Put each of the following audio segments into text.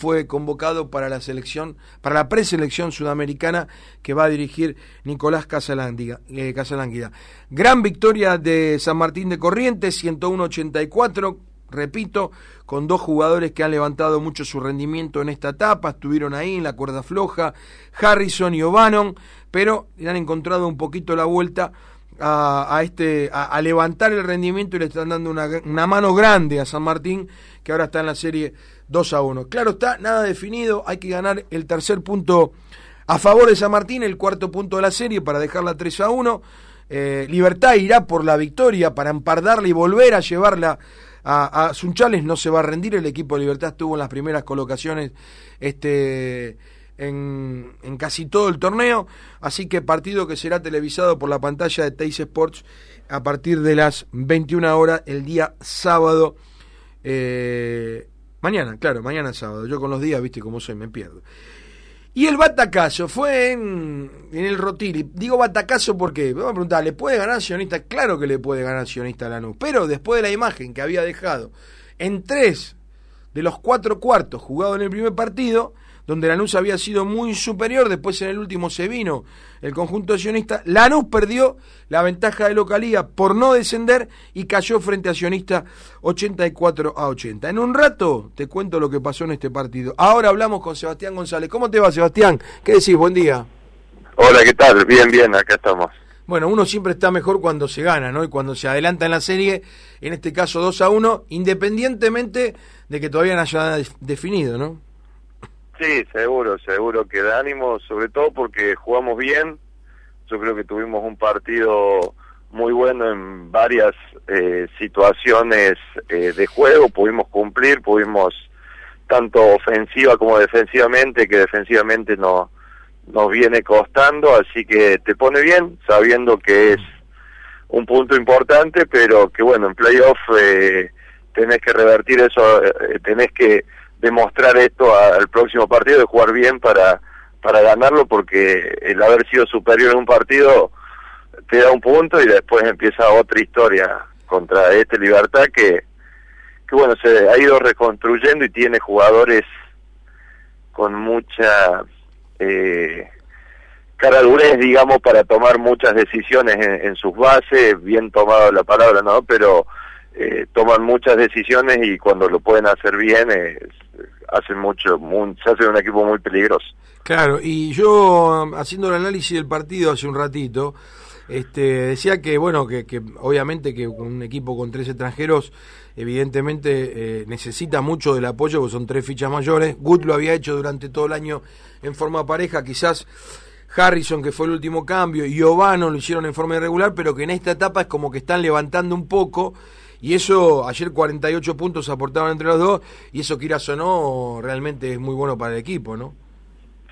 fue convocado para la selección, para la preselección sudamericana que va a dirigir Nicolás Casalánguida. Eh, Gran victoria de San Martín de Corrientes, 101-84, repito, con dos jugadores que han levantado mucho su rendimiento en esta etapa, estuvieron ahí en la cuerda floja, Harrison y O'Bannon, pero le han encontrado un poquito la vuelta a, este a, levantar el rendimiento y le están dando una, mano grande a San Martín que ahora está en la serie 2 a 1. Claro está, nada definido, hay que ganar el tercer punto a favor de San Martín, el cuarto punto de la serie para dejarla 3 a 1. Eh, Libertad irá por la victoria para empardarla y volver a llevarla a, a Sunchales, no se va a rendir, el equipo de Libertad estuvo en las primeras colocaciones este en, casi todo el torneo, así que partido que será televisado por la pantalla de Teis Sports a partir de las 21 horas el día sábado. Eh, mañana, claro, mañana sábado. Yo con los días, viste cómo soy, me pierdo. Y el batacazo fue en, en el Rotiri. Digo batacazo porque, vamos a preguntar, ¿le puede ganar Sionista? Claro que le puede ganar Sionista a Lanús, pero después de la imagen que había dejado en tres de los cuatro cuartos jugados en el primer partido, donde Lanús había sido muy superior, después en el último se vino el conjunto sionista, Lanús perdió la ventaja de localía por no descender y cayó frente a Sionista 84 a 80. En un rato te cuento lo que pasó en este partido. Ahora hablamos con Sebastián González. ¿Cómo te va, Sebastián? ¿Qué decís? Buen día. Hola, ¿qué tal? Bien, bien, acá estamos. Bueno, uno siempre está mejor cuando se gana, ¿no? Y cuando se adelanta en la serie, en este caso 2 a 1, independientemente de que todavía no haya definido, ¿no? Sí, seguro, seguro que da ánimo, sobre todo porque jugamos bien. Yo creo que tuvimos un partido muy bueno en varias eh, situaciones eh, de juego, pudimos cumplir, pudimos tanto ofensiva como defensivamente, que defensivamente no, nos viene costando, así que te pone bien, sabiendo que es un punto importante, pero que bueno, en playoff eh, tenés que revertir eso, eh, tenés que demostrar esto al próximo partido, de jugar bien para, para ganarlo, porque el haber sido superior en un partido te da un punto y después empieza otra historia contra este Libertad que, que bueno, se ha ido reconstruyendo y tiene jugadores con mucha eh, caradurez, digamos, para tomar muchas decisiones en, en sus bases, bien tomado la palabra, ¿no? Pero eh, toman muchas decisiones y cuando lo pueden hacer bien hacen mucho, se hace un equipo muy peligroso. Claro, y yo haciendo el análisis del partido hace un ratito, este, decía que bueno que, obviamente que un equipo con tres extranjeros evidentemente eh, necesita mucho del apoyo porque son tres fichas mayores Gut lo había hecho durante todo el año en forma pareja quizás Harrison, que fue el último cambio, y Obano lo hicieron en forma irregular, pero que en esta etapa es como que están levantando un poco y eso, ayer 48 puntos aportaron entre los dos, y eso quieras o no, realmente es muy bueno para el equipo, ¿no?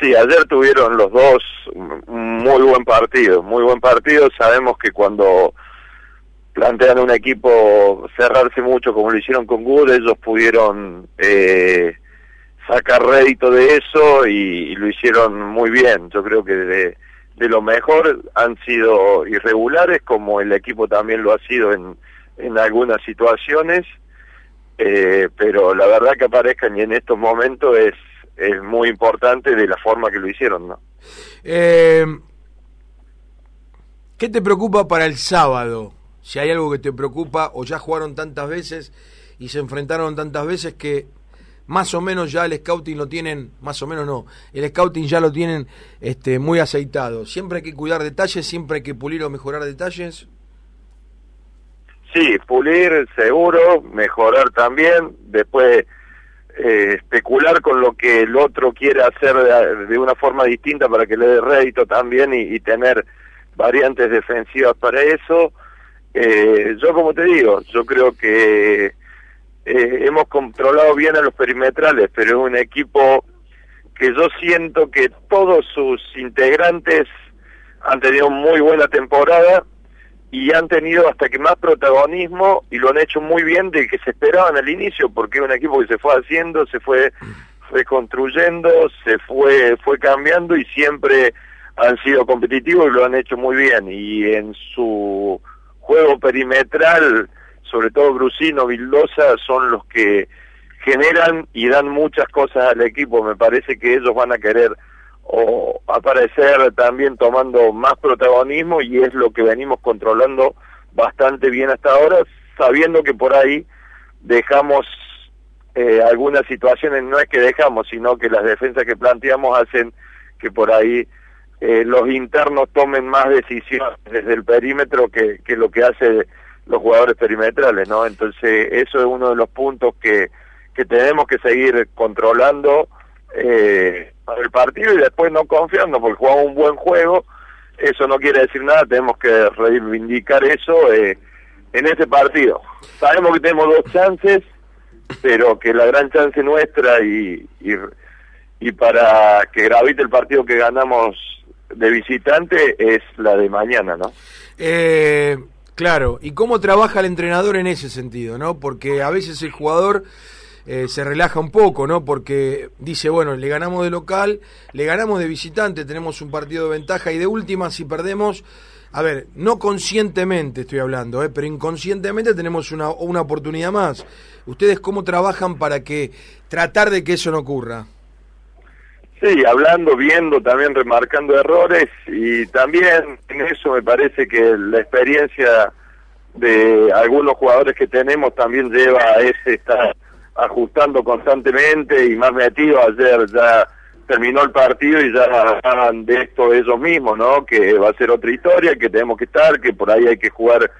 Sí, ayer tuvieron los dos muy buen partido, muy buen partido. Sabemos que cuando plantean un equipo cerrarse mucho como lo hicieron con Good, ellos pudieron eh, sacar rédito de eso y, lo hicieron muy bien. Yo creo que de, de lo mejor han sido irregulares, como el equipo también lo ha sido en, en algunas situaciones, eh, pero la verdad que aparezcan y en estos momentos es, es muy importante de la forma que lo hicieron, ¿no? Eh, ¿Qué te preocupa para el sábado? Si hay algo que te preocupa o ya jugaron tantas veces y se enfrentaron tantas veces que más o menos ya el scouting lo tienen, más o menos no, el scouting ya lo tienen este, muy aceitado. Siempre hay que cuidar detalles, siempre hay que pulir o mejorar detalles. Sí, pulir seguro, mejorar también, después eh, especular con lo que el otro quiere hacer de, una forma distinta para que le dé rédito también y, tener variantes defensivas para eso. Eh, yo como te digo, yo creo que eh, hemos controlado bien a los perimetrales, pero es un equipo que yo siento que todos sus integrantes han tenido muy buena temporada y han tenido hasta que más protagonismo y lo han hecho muy bien de que se esperaban al inicio porque es un equipo que se fue haciendo, se fue reconstruyendo, se fue fue cambiando y siempre han sido competitivos y lo han hecho muy bien y en su juego perimetral, sobre todo Brusino, Vildosa son los que generan y dan muchas cosas al equipo. Me parece que ellos van a querer o aparecer también tomando más protagonismo y es lo que venimos controlando bastante bien hasta ahora, sabiendo que por ahí dejamos eh, algunas situaciones, no es que dejamos, sino que las defensas que planteamos hacen que por ahí eh, los internos tomen más decisiones desde el perímetro que, que lo que hace los jugadores perimetrales, ¿no? Entonces eso es uno de los puntos que, que tenemos que seguir controlando eh, para el partido y después no confiando porque jugamos un buen juego, eso no quiere decir nada, tenemos que reivindicar eso eh, en ese partido. Sabemos que tenemos dos chances, pero que la gran chance nuestra y, y, y para que gravite el partido que ganamos de visitante es la de mañana, ¿no? Eh, claro, ¿y cómo trabaja el entrenador en ese sentido, no? Porque a veces el jugador eh, se relaja un poco, ¿no? Porque dice, bueno, le ganamos de local, le ganamos de visitante, tenemos un partido de ventaja y de última, si perdemos, a ver, no conscientemente estoy hablando, ¿eh? pero inconscientemente tenemos una, una oportunidad más. ¿Ustedes cómo trabajan para que tratar de que eso no ocurra? Sí, hablando, viendo, también remarcando errores y también en eso me parece que la experiencia de algunos jugadores que tenemos también lleva a ese estar ajustando constantemente y más metido. Ayer ya terminó el partido y ya hablan de esto ellos mismos, ¿no? Que va a ser otra historia, que tenemos que estar, que por ahí hay que jugar,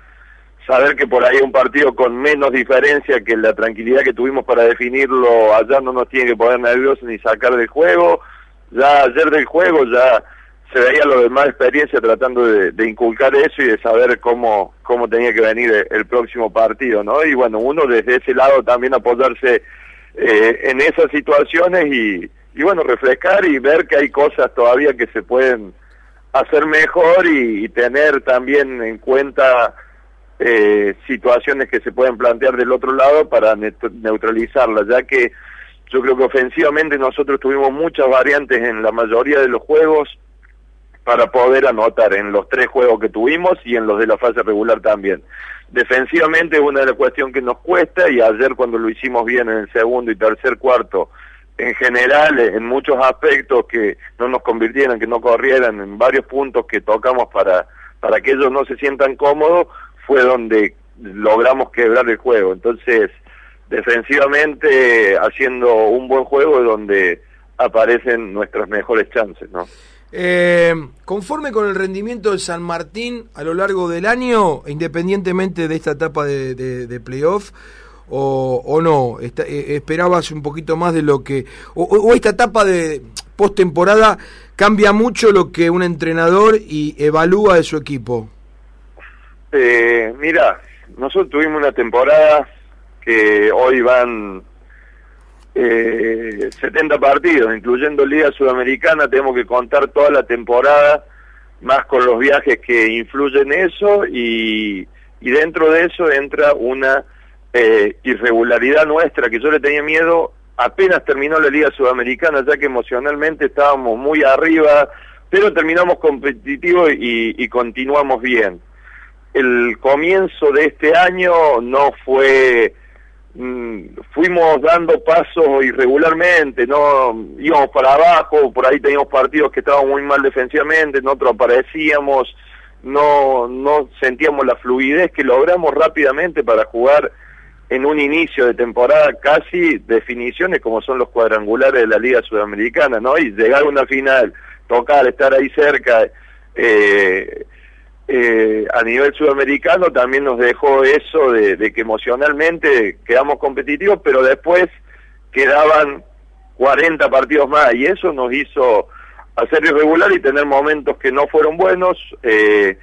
saber que por ahí un partido con menos diferencia que la tranquilidad que tuvimos para definirlo, allá no nos tiene que poner nerviosos ni sacar del juego. Ya ayer del juego ya se veía lo de más experiencia tratando de, inculcar eso y de saber cómo, cómo tenía que venir el, próximo partido, ¿no? Y bueno, uno desde ese lado también apoyarse eh, en esas situaciones y, y bueno, refrescar y ver que hay cosas todavía que se pueden hacer mejor y, tener también en cuenta eh, situaciones que se pueden plantear del otro lado para neutralizarlas, ya que yo creo que ofensivamente nosotros tuvimos muchas variantes en la mayoría de los juegos, para poder anotar en los tres juegos que tuvimos y en los de la fase regular también. Defensivamente es una de las cuestiones que nos cuesta y ayer cuando lo hicimos bien en el segundo y tercer cuarto, en general, en muchos aspectos que no nos convirtieran, que no corrieran, en varios puntos que tocamos para, para que ellos no se sientan cómodos, fue donde logramos quebrar el juego. Entonces, defensivamente, haciendo un buen juego es donde aparecen nuestras mejores chances, ¿no? Eh, conforme con el rendimiento de San Martín a lo largo del año, independientemente de esta etapa de, playoff, o, no, eh, esperabas un poquito más de lo que... O, esta etapa de postemporada cambia mucho lo que un entrenador y evalúa de su equipo. Eh, mira, nosotros tuvimos una temporada que hoy van eh, 70 partidos, incluyendo Liga Sudamericana, tenemos que contar toda la temporada, más con los viajes que influyen eso, y, y dentro de eso entra una eh, irregularidad nuestra, que yo le tenía miedo apenas terminó la Liga Sudamericana, ya que emocionalmente estábamos muy arriba, pero terminamos competitivos y, y continuamos bien. El comienzo de este año no fue fuimos dando pasos irregularmente, no íbamos para abajo, por ahí teníamos partidos que estaban muy mal defensivamente, en otros aparecíamos, no, no sentíamos la fluidez que logramos rápidamente para jugar en un inicio de temporada casi definiciones como son los cuadrangulares de la Liga Sudamericana, ¿no? Y llegar a una final, tocar, estar ahí cerca, eh, eh, a nivel sudamericano también nos dejó eso de, que emocionalmente quedamos competitivos, pero después quedaban 40 partidos más y eso nos hizo hacer irregular y tener momentos que no fueron buenos eh,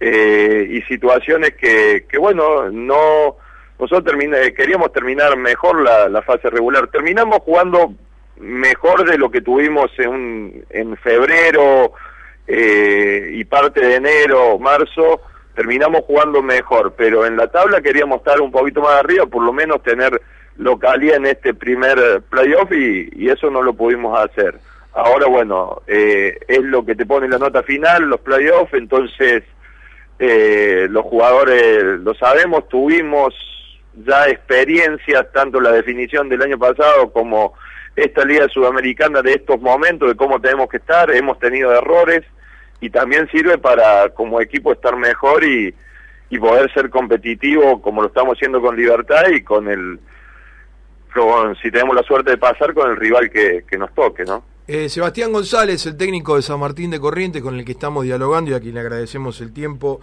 eh, y situaciones que, que bueno, no nosotros queríamos terminar mejor la, la, fase regular. Terminamos jugando mejor de lo que tuvimos en, en febrero eh, y parte de enero, marzo, terminamos jugando mejor, pero en la tabla queríamos estar un poquito más arriba, por lo menos tener localidad en este primer playoff y, y eso no lo pudimos hacer. Ahora, bueno, eh, es lo que te pone la nota final, los playoffs, entonces eh, los jugadores lo sabemos, tuvimos ya experiencias, tanto la definición del año pasado como esta Liga Sudamericana de estos momentos, de cómo tenemos que estar, hemos tenido errores y también sirve para como equipo estar mejor y, y poder ser competitivo como lo estamos haciendo con Libertad y con el, si tenemos la suerte de pasar con el rival que, que nos toque, ¿no? Eh, Sebastián González, el técnico de San Martín de Corrientes, con el que estamos dialogando y a quien le agradecemos el tiempo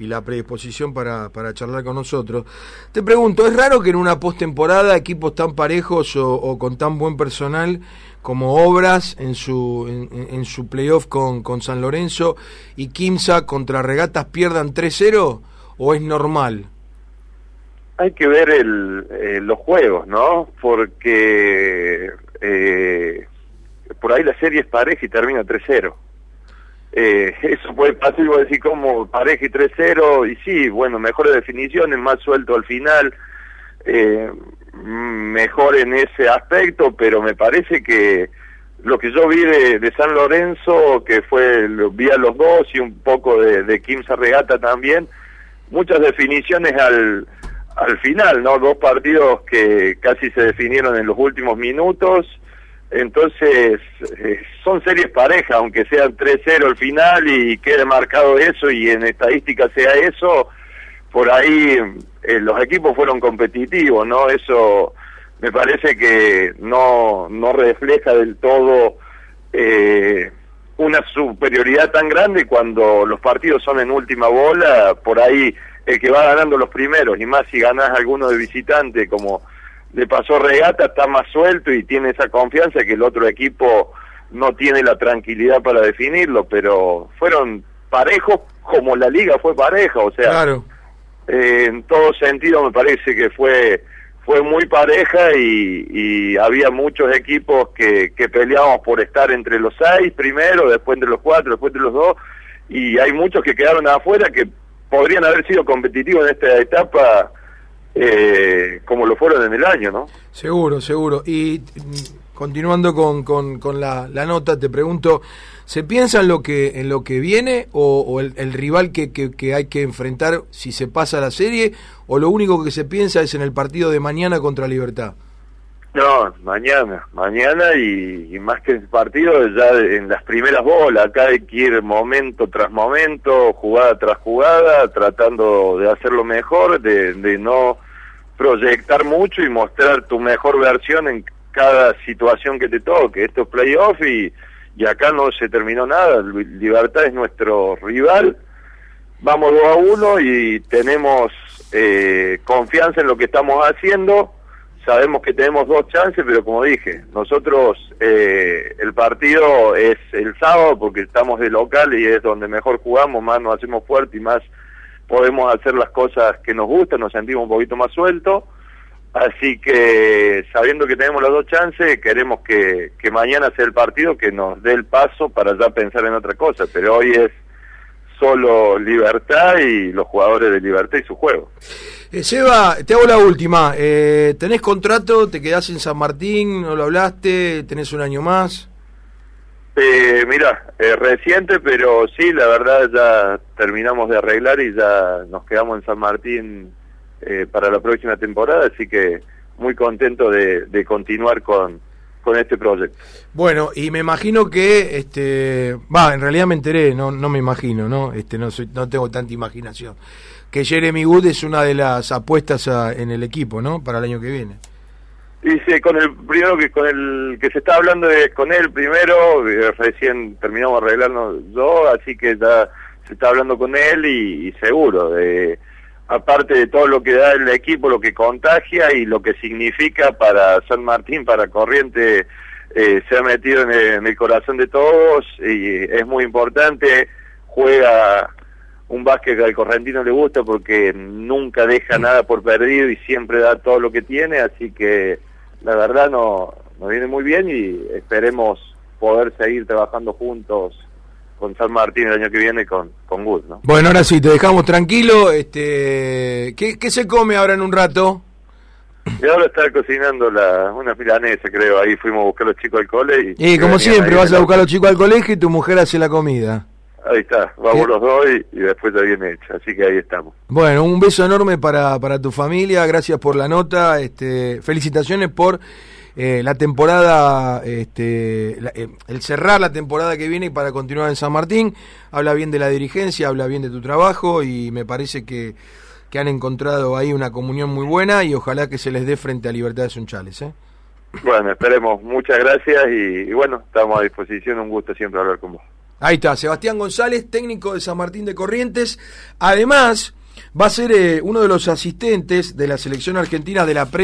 y la predisposición para, para charlar con nosotros. Te pregunto, ¿es raro que en una postemporada equipos tan parejos o, con tan buen personal como Obras en su, en, su playoff con, con San Lorenzo y Kimsa contra Regatas pierdan 3-0 o es normal? Hay que ver el, eh, los juegos, ¿no? Porque eh, por ahí la serie es pareja y termina 3-0. Eh, eso puede pasar, decir como pareja y 3-0, y sí, bueno, mejores definiciones, más suelto al final, eh, mejor en ese aspecto, pero me parece que lo que yo vi de, San Lorenzo, que fue, lo vi a los dos y un poco de, de Kimsa Regata también, muchas definiciones al, al final, ¿no? Dos partidos que casi se definieron en los últimos minutos, entonces, eh, son series parejas, aunque sean 3-0 al final y quede marcado eso y en estadística sea eso, por ahí eh, los equipos fueron competitivos, ¿no? Eso me parece que no, no refleja del todo eh, una superioridad tan grande cuando los partidos son en última bola, por ahí el que va ganando los primeros, y más si ganas alguno de visitante como le pasó regata, está más suelto y tiene esa confianza que el otro equipo no tiene la tranquilidad para definirlo, pero fueron parejos como la liga fue pareja, o sea, eh, en todo sentido me parece que fue fue muy pareja y, y había muchos equipos que, que peleábamos por estar entre los seis primero, después entre los cuatro, después entre los dos, y hay muchos que quedaron afuera que podrían haber sido competitivos en esta etapa eh, como lo fueron en el año, ¿no? Seguro, seguro. Y mm, continuando con, con, la, nota, te pregunto, ¿se piensa en lo que, en lo que viene o, el, rival que, que, hay que enfrentar si se pasa la serie o lo único que se piensa es en el partido de mañana contra Libertad? No, mañana, mañana y, más que el partido, ya en las primeras bolas, acá hay que ir momento tras momento, jugada tras jugada, tratando de hacerlo mejor, de, de no proyectar mucho y mostrar tu mejor versión en cada situación que te toque. Esto es playoff y, acá no se terminó nada, Libertad es nuestro rival, vamos 2 a 1 y tenemos eh, confianza en lo que estamos haciendo sabemos que tenemos dos chances, pero como dije, nosotros eh, el partido es el sábado porque estamos de local y es donde mejor jugamos, más nos hacemos fuerte y más podemos hacer las cosas que nos gustan, nos sentimos un poquito más sueltos. Así que sabiendo que tenemos las dos chances, queremos que, que mañana sea el partido que nos dé el paso para ya pensar en otra cosa, pero hoy es solo libertad y los jugadores de libertad y su juego. Eh, Seba, te hago la última. Eh, ¿Tenés contrato? ¿Te quedás en San Martín? ¿No lo hablaste? ¿Tenés un año más? Eh, mira, eh, reciente, pero sí, la verdad ya terminamos de arreglar y ya nos quedamos en San Martín eh, para la próxima temporada, así que muy contento de, de continuar con, con este proyecto. Bueno, y me imagino que, este, va, en realidad me enteré, no, no me imagino, ¿no? Este, no soy, no tengo tanta imaginación que Jeremy Wood es una de las apuestas en el equipo, ¿no? Para el año que viene. Dice con el primero que con el que se está hablando de con él primero, eh, recién terminamos de arreglarnos yo, así que ya se está hablando con él y, seguro de aparte de todo lo que da el equipo, lo que contagia y lo que significa para San Martín, para Corriente, eh, se ha metido en el corazón de todos y es muy importante, juega un básquet que al correntino le gusta porque nunca deja nada por perdido y siempre da todo lo que tiene, así que la verdad no, nos viene muy bien y esperemos poder seguir trabajando juntos con San Martín el año que viene con, con Good, ¿no? Bueno, ahora sí, te dejamos tranquilo. Este, ¿qué, ¿Qué se come ahora en un rato? Y ahora está cocinando la, una milanesa, creo. Ahí fuimos a buscar a los chicos al cole. Y, y como siempre, vas a buscar a los chicos al colegio y tu mujer hace la comida. Ahí está, vamos los dos y, después ya viene hecho, así que ahí estamos. Bueno, un beso enorme para, para tu familia, gracias por la nota, este, felicitaciones por eh, la temporada, este, eh, el cerrar la temporada que viene y para continuar en San Martín, habla bien de la dirigencia, habla bien de tu trabajo y me parece que, que han encontrado ahí una comunión muy buena y ojalá que se les dé frente a Libertad de Sunchales. ¿eh? Bueno, esperemos, muchas gracias y bueno, estamos a disposición, un gusto siempre hablar con vos. Ahí está, Sebastián González, técnico de San Martín de Corrientes. Además, va a ser eh, uno de los asistentes de la selección argentina de la pre